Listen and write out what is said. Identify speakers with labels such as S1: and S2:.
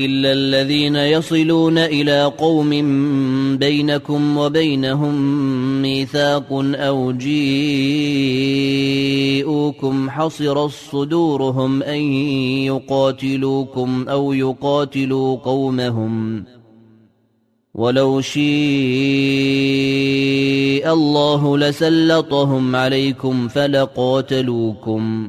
S1: إلا الذين يصلون إلى قوم بينكم وبينهم ميثاق أو جيءوكم حصر صدورهم أن يقاتلوكم أو يقاتلوا قومهم ولو شيء الله لسلطهم عليكم فلقاتلوكم